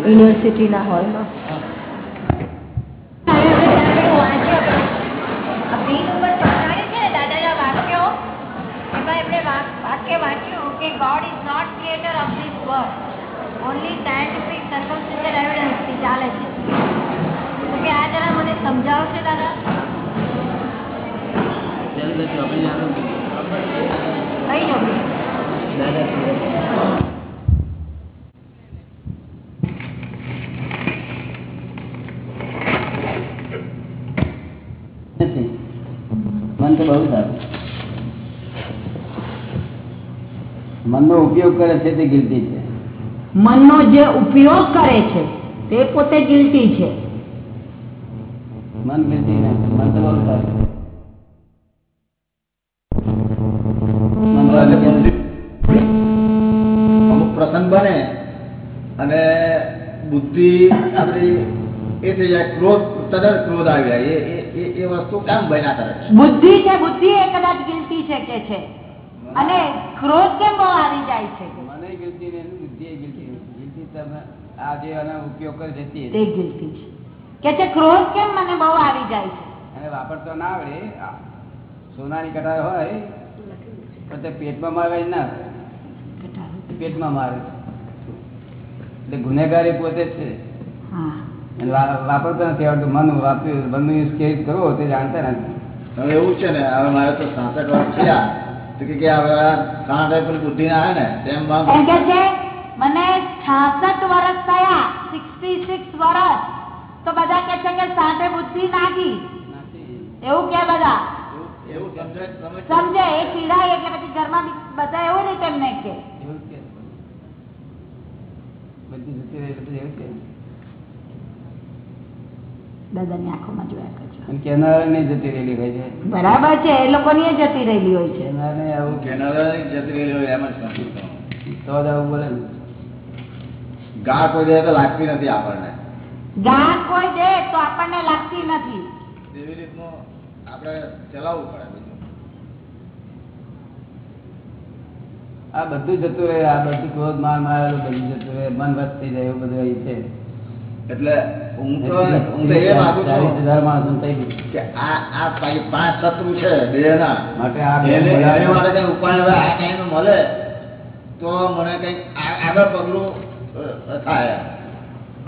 યુનિવર્સિટીના હોલમાં. વાક્યો. વાંચ્યું કે God is not creator of this world only scientific circumstantial એવિડન્સથી ચાલે છે. તો કે આ જરા મને સમજાવશે દાદા? કઈ જોડી નથી મન તો બહુ સારું. મનનો ઉપયોગ કરે છે તે ગિલ્ટી છે. મનનો જે ઉપયોગ કરે છે તે પોતે ગિલ્ટી છે. મન ગિલ્ટી ને મન તો બહુ સારું. અમુક પ્રસંગ બને અને બુદ્ધિ આપણી એ થઈ જાય ક્રોધ તદ્દન ક્રોધ આવી જાય એ એ- વસ્તુ કામ બન્યા કરે છે. બુદ્ધિ છે બુદ્ધિ એ કદાચ ગિલતી છે કે છે. અને ક્રોધ કેમ બહુ આવી જાય છે? મને ગિલતી ને બુદ્ધિ એ ગિલતી ગિલતી તમે આ જે આનો ઉપયોગ કરી જતી તે ગિલતી છે. કે છે ક્રોધ કેમ મને બહુ આવી જાય છે? અને વાપરતો ના આવડે. સોનાની કટાર હોય તો તે પેટમાં મારે ના. પેટમાં મારે. એટલે ગુનેગારી પોતે છે. વાપરતો નથી આવડતું. મન વાપર્યું મનનું યુઝ કેવી રીતે કરવો તે જાણતા નથી. હવે એવું છે ને હવે મારે તો સાસઠ વર્ષ થયા. તો કે કે હવે આ સાઠ પેલી બુદ્ધિ ના આવે ને તેમ મને 66 વર્ષ થયા 66 વર્ષ. તો બધા કે છે કે સાઠે બુદ્ધિ નાખી. એવું કે બધા? સમજ સમજે એ ચીડાય એટલે પછી ઘરમાં બધા એવું નહીં તેમને કે. બધી જતી રહી એટલે એવું કે. દાદાની આંખોમાં જોયા કરજો. કેનારા નહીં જતી રહેલી હોય છે. બરાબર છે એ લોકોની જતી રહેલી હોય છે. કેનારને આવું. કેનાડા જતી રહેલી હોય એમ જ તો જ આવું બોલે ગા કોઈ દે તો લાગતી નથી આપણને. ગા કોઈ દે તો આપણને લાગતી નથી. એવી રીતનું આપણે ચલાવવું પડે આ બધું જતું રહે આ બધું ક્રોધ માર મારેલું બધું જતું રહે મન વધતી થઈ જાય એવું બધું છે. એટલે હું તો હું તો એ માગું છું. હજાર માણસો કે આ આ પાંચ પાંચ શત્રુ છે દેહના માટે આ એને બોલાવે. કઈ ઉપાય હવે આ ટાઈમે મળે તો મને કંઈક આગળ પગલું થાય.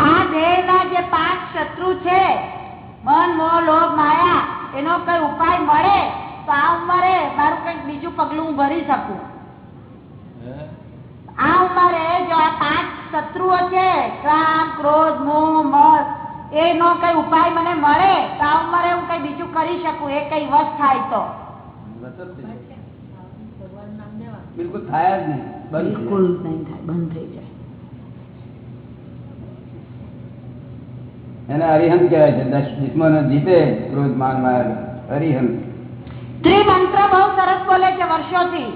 આ દેહના જે પાંચ શત્રુ છે મન મોહ લોભ માયા એનો કઈ ઉપાય મળે તો આ ઉંમરે મારું કંઈક બીજું પગલું હું ભરી શકું. આ ઉંમરે જો આ પાંચ શત્રુઓ છે કામ ક્રોધ મોહ એનો કઈ ઉપાય મને મળે તો આ ઉંમરે હું કઈ બીજું કરી શકું એ કઈ વસ થાય તો. બિલકુલ થાય જ નહીં બિલકુલ નહીં થાય બંધ થઈ જાય. જાય. એને હરિહંત કહેવાય છે દસ દુશ્મનો જીતે ક્રોધ માન માર અરિહંત ત્રિમંત્ર બહુ સરસ બોલે છે વર્ષોથી.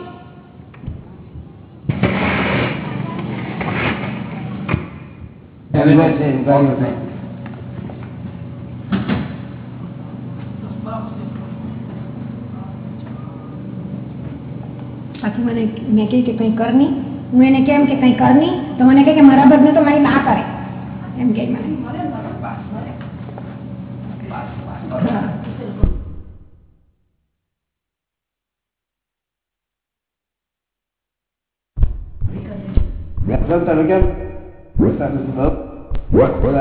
છે. બાકી મને મેં કહ્યું કે કંઈ કરની હું એને કેમ કે કંઈ કરની તો મને કહે કે મારા બદલે તો મારી ના કરે એમ કે મને તમે કેમ What? What?